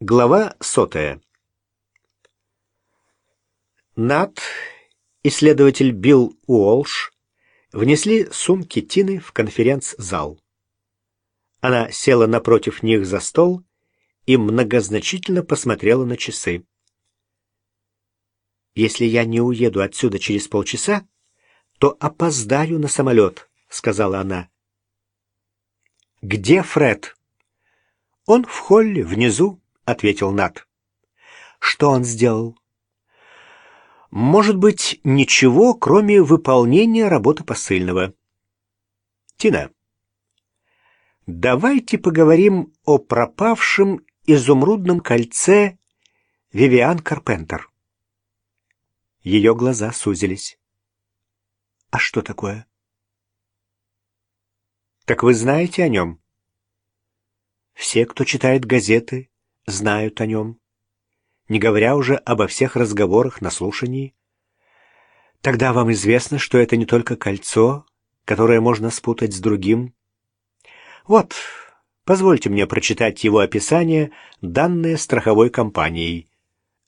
Глава сотая. Нат, исследователь Билл Уолш, внесли сумки Тины в конференц-зал. Она села напротив них за стол и многозначительно посмотрела на часы. «Если я не уеду отсюда через полчаса, то опоздаю на самолет», — сказала она. «Где Фред?» «Он в холле, внизу», — ответил Нат. «Что он сделал?» «Может быть, ничего, кроме выполнения работы посыльного». «Тина, давайте поговорим о пропавшем изумрудном кольце Вивиан Карпентер». Ее глаза сузились. «А что такое?» «Так вы знаете о нем?» Все, кто читает газеты, знают о нем, не говоря уже обо всех разговорах на слушании. Тогда вам известно, что это не только кольцо, которое можно спутать с другим. Вот, позвольте мне прочитать его описание, данное страховой компанией.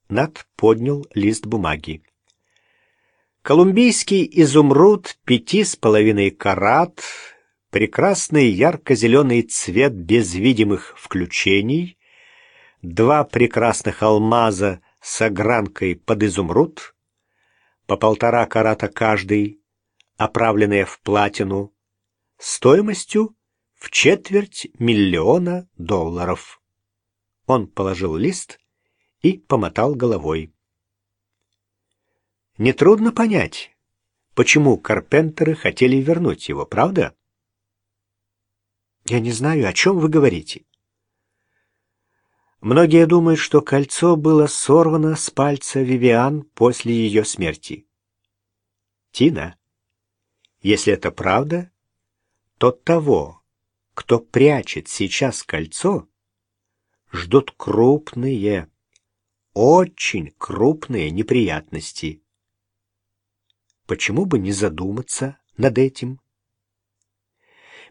Над поднял лист бумаги. Колумбийский изумруд пяти с половиной карат прекрасный ярко-зеленый цвет без видимых включений, два прекрасных алмаза с огранкой под изумруд, по полтора карата каждый, оправленные в платину, стоимостью в четверть миллиона долларов. Он положил лист и помотал головой. Нетрудно понять, почему Карпентеры хотели вернуть его, правда? Я не знаю, о чем вы говорите. Многие думают, что кольцо было сорвано с пальца Вивиан после ее смерти. Тина, если это правда, то того, кто прячет сейчас кольцо, ждут крупные, очень крупные неприятности. Почему бы не задуматься над этим?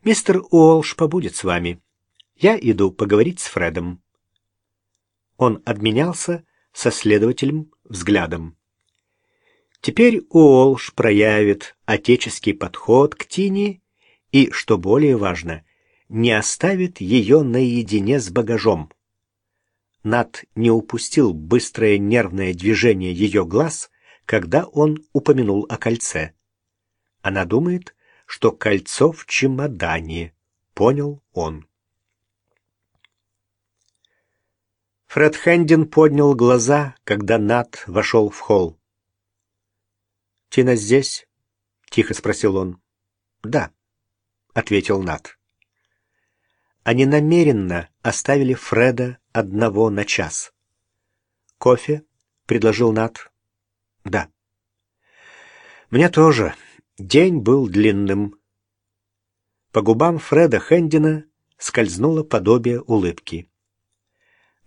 Мистер Уолш побудет с вами. Я иду поговорить с Фредом. Он обменялся со следователем взглядом. Теперь Уолш проявит отеческий подход к Тине и, что более важно, не оставит ее наедине с багажом. Над не упустил быстрое нервное движение ее глаз, когда он упомянул о кольце. Она думает, что кольцо в чемодане, понял он. Фред Хэндин поднял глаза, когда Нат вошел в холл. «Тина здесь?» — тихо спросил он. «Да», — ответил Нат. Они намеренно оставили Фреда одного на час. «Кофе?» — предложил Нат. «Да». «Мне тоже», День был длинным. По губам Фреда Хендина скользнуло подобие улыбки.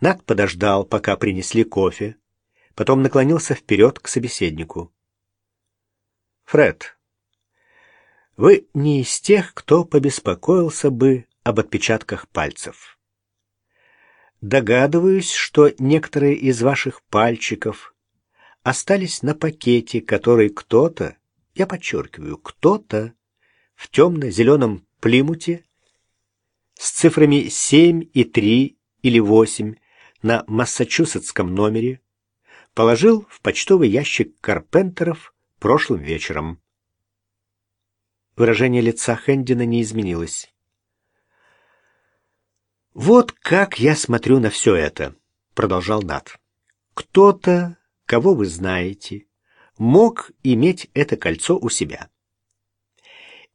Нак подождал, пока принесли кофе, потом наклонился вперед к собеседнику. «Фред, вы не из тех, кто побеспокоился бы об отпечатках пальцев. Догадываюсь, что некоторые из ваших пальчиков остались на пакете, который кто-то я подчеркиваю, кто-то в темно-зеленом плимуте с цифрами 7 и 3 или 8 на массачусетском номере положил в почтовый ящик Карпентеров прошлым вечером. Выражение лица Хэндина не изменилось. «Вот как я смотрю на все это», — продолжал Нат. «Кто-то, кого вы знаете, мог иметь это кольцо у себя.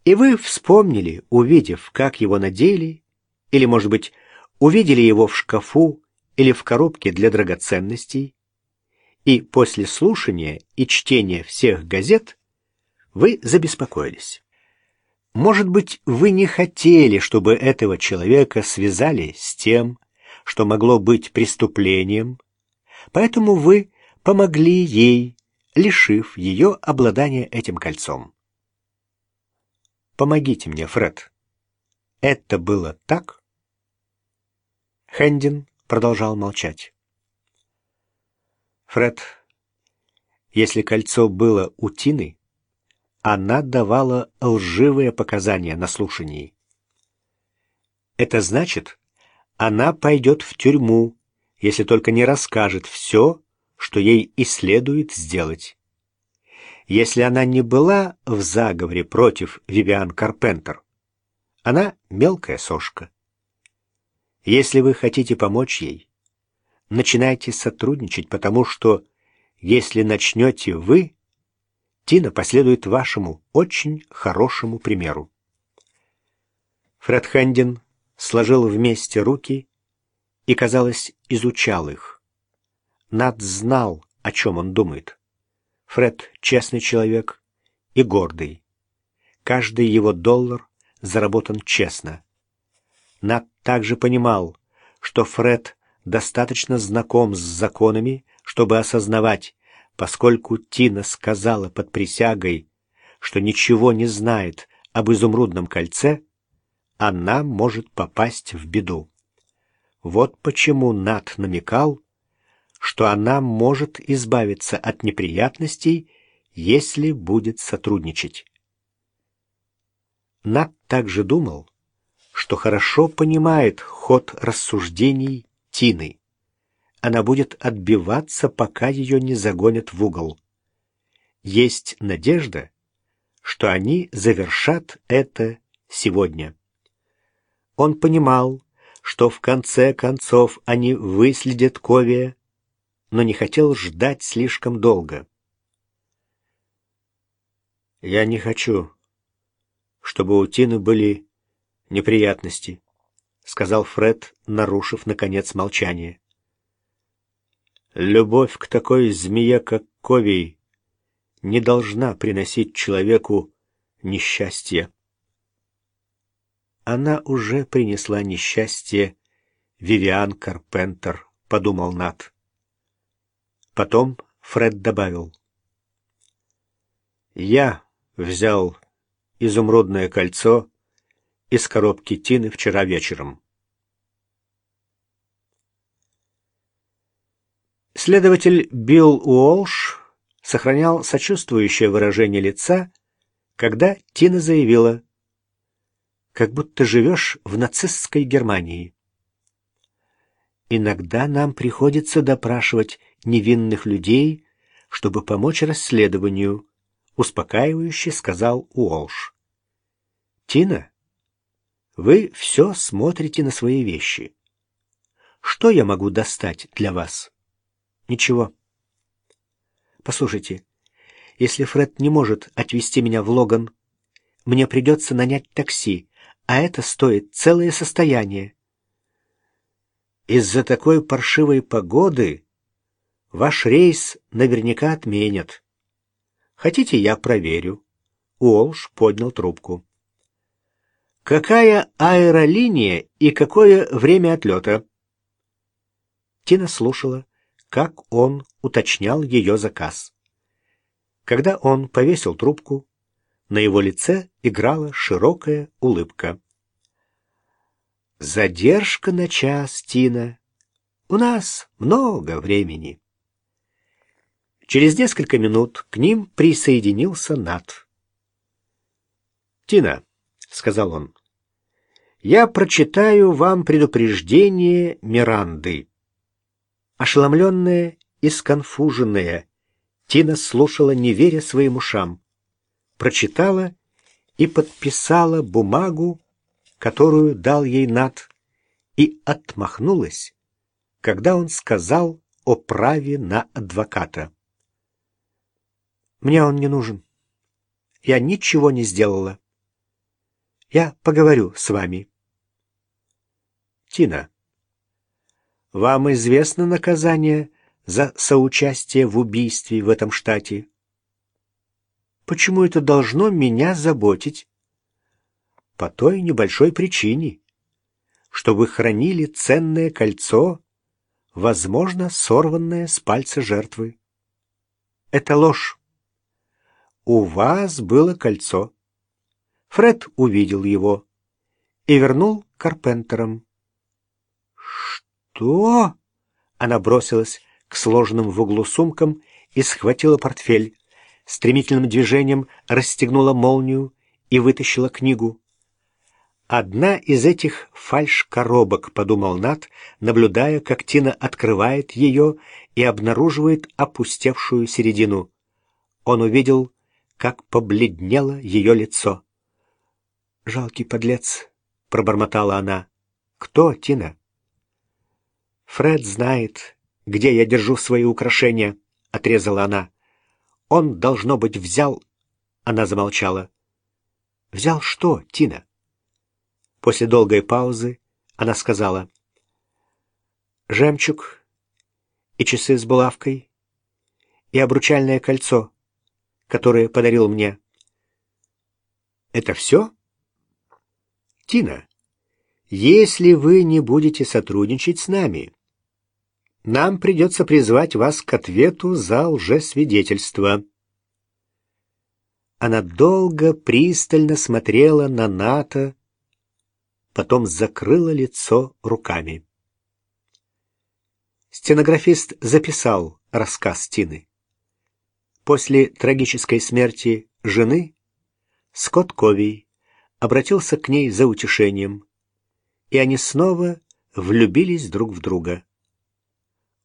И вы вспомнили, увидев, как его надели, или, может быть, увидели его в шкафу или в коробке для драгоценностей, и после слушания и чтения всех газет вы забеспокоились. Может быть, вы не хотели, чтобы этого человека связали с тем, что могло быть преступлением, поэтому вы помогли ей лишив ее обладания этим кольцом. Помогите мне, Фред. Это было так? Хендин продолжал молчать. Фред, если кольцо было у Тины, она давала лживые показания на слушании. Это значит, она пойдет в тюрьму, если только не расскажет все, что ей и следует сделать. Если она не была в заговоре против Вивиан Карпентер, она мелкая сошка. Если вы хотите помочь ей, начинайте сотрудничать, потому что если начнете вы, Тина последует вашему очень хорошему примеру. Фред Хэндин сложил вместе руки и, казалось, изучал их. Над знал, о чем он думает. Фред — честный человек и гордый. Каждый его доллар заработан честно. Над также понимал, что Фред достаточно знаком с законами, чтобы осознавать, поскольку Тина сказала под присягой, что ничего не знает об изумрудном кольце, она может попасть в беду. Вот почему Нат намекал, что она может избавиться от неприятностей, если будет сотрудничать. Нат также думал, что хорошо понимает ход рассуждений Тины. Она будет отбиваться, пока ее не загонят в угол. Есть надежда, что они завершат это сегодня. Он понимал, что в конце концов они выследят Ковия, но не хотел ждать слишком долго. «Я не хочу, чтобы у Тины были неприятности», — сказал Фред, нарушив, наконец, молчание. «Любовь к такой змее, как Ковий, не должна приносить человеку несчастье» она уже принесла несчастье Вивиан Карпентер, подумал Нат. Потом Фред добавил. Я взял изумрудное кольцо из коробки Тины вчера вечером. Следователь Билл Уолш сохранял сочувствующее выражение лица, когда Тина заявила, как будто живешь в нацистской Германии. Иногда нам приходится допрашивать невинных людей, чтобы помочь расследованию, успокаивающе сказал Уолш. Тина, вы все смотрите на свои вещи. Что я могу достать для вас? Ничего. Послушайте, если Фред не может отвезти меня в Логан, мне придется нанять такси, а это стоит целое состояние. Из-за такой паршивой погоды ваш рейс наверняка отменят. Хотите, я проверю? Уолш поднял трубку. Какая аэролиния и какое время отлета? Тина слушала, как он уточнял ее заказ. Когда он повесил трубку, на его лице играла широкая улыбка. «Задержка на час, Тина. У нас много времени». Через несколько минут к ним присоединился Нат. «Тина», — сказал он, — «я прочитаю вам предупреждение Миранды». Ошеломленная и сконфуженная, Тина слушала, не веря своим ушам прочитала и подписала бумагу, которую дал ей Нат, и отмахнулась, когда он сказал о праве на адвоката. «Мне он не нужен. Я ничего не сделала. Я поговорю с вами». «Тина, вам известно наказание за соучастие в убийстве в этом штате?» Почему это должно меня заботить? По той небольшой причине, что вы хранили ценное кольцо, возможно, сорванное с пальца жертвы. Это ложь. У вас было кольцо. Фред увидел его и вернул Карпентерам. «Что?» Она бросилась к сложенным в углу сумкам и схватила портфель. Стремительным движением расстегнула молнию и вытащила книгу. «Одна из этих фальш-коробок», — подумал Нат, наблюдая, как Тина открывает ее и обнаруживает опустевшую середину. Он увидел, как побледнело ее лицо. «Жалкий подлец», — пробормотала она. «Кто, Тина?» «Фред знает, где я держу свои украшения», — отрезала она. «Он, должно быть, взял...» Она замолчала. «Взял что, Тина?» После долгой паузы она сказала. «Жемчуг и часы с булавкой и обручальное кольцо, которое подарил мне». «Это все?» «Тина, если вы не будете сотрудничать с нами, нам придется призвать вас к ответу за лжесвидетельство». Она долго, пристально смотрела на НАТО, потом закрыла лицо руками. Стенографист записал рассказ Тины. После трагической смерти жены Скотт Ковий обратился к ней за утешением, и они снова влюбились друг в друга.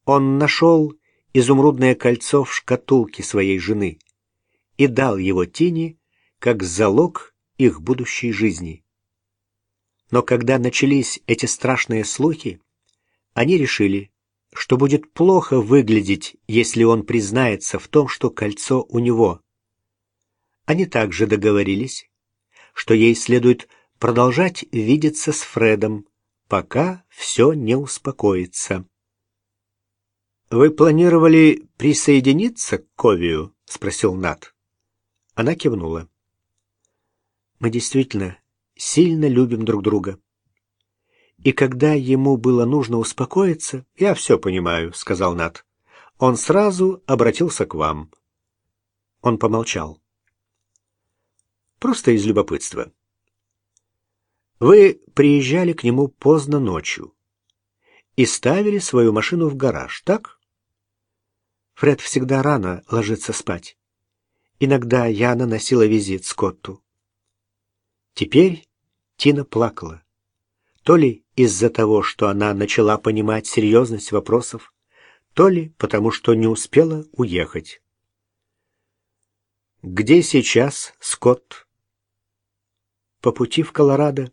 Он нашел изумрудное кольцо в шкатулке своей жены и дал его Тине как залог их будущей жизни. Но когда начались эти страшные слухи, они решили, что будет плохо выглядеть, если он признается в том, что кольцо у него. Они также договорились, что ей следует продолжать видеться с Фредом, пока все не успокоится. «Вы планировали присоединиться к Ковию?» — спросил Нат. Она кивнула. «Мы действительно сильно любим друг друга. И когда ему было нужно успокоиться, я все понимаю, сказал Нат. Он сразу обратился к вам. Он помолчал. Просто из любопытства. Вы приезжали к нему поздно ночью и ставили свою машину в гараж, так? Фред всегда рано ложится спать. Иногда я наносила визит Скотту. Теперь Тина плакала. То ли из-за того, что она начала понимать серьезность вопросов, то ли потому, что не успела уехать. «Где сейчас Скотт?» «По пути в Колорадо.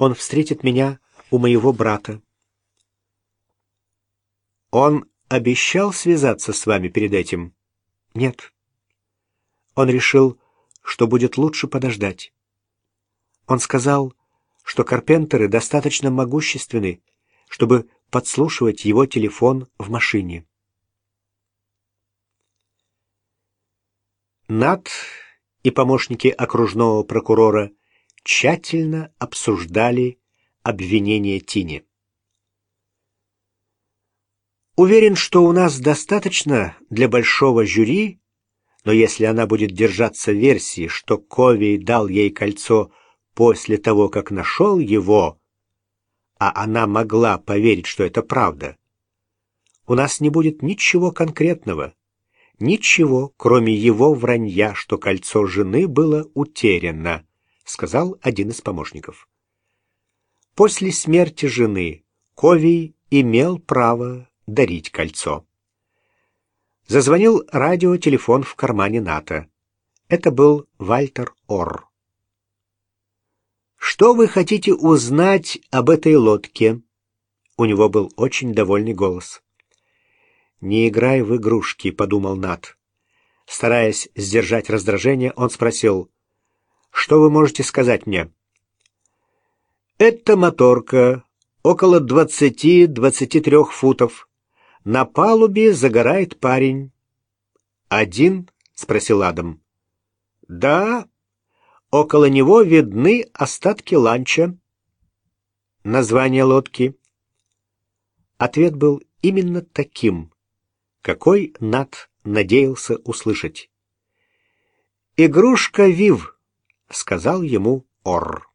Он встретит меня у моего брата». «Он обещал связаться с вами перед этим?» «Нет». Он решил, что будет лучше подождать. Он сказал, что карпентеры достаточно могущественны, чтобы подслушивать его телефон в машине. Над и помощники окружного прокурора тщательно обсуждали обвинение Тини. Уверен, что у нас достаточно для большого жюри, но если она будет держаться версии, что Ковей дал ей кольцо после того, как нашел его, а она могла поверить, что это правда, у нас не будет ничего конкретного, ничего, кроме его вранья, что кольцо жены было утеряно, сказал один из помощников. После смерти жены Ковий имел право дарить кольцо. Зазвонил радиотелефон в кармане НАТО. Это был Вальтер Орр. «Что вы хотите узнать об этой лодке?» У него был очень довольный голос. «Не играй в игрушки», — подумал Нат. Стараясь сдержать раздражение, он спросил, «Что вы можете сказать мне?» «Это моторка, около двадцати-двадцати трех футов. На палубе загорает парень». «Один?» — спросил Адам. «Да, Около него видны остатки ланча. Название лодки. Ответ был именно таким, какой Нат надеялся услышать. «Игрушка Вив», — сказал ему Орр.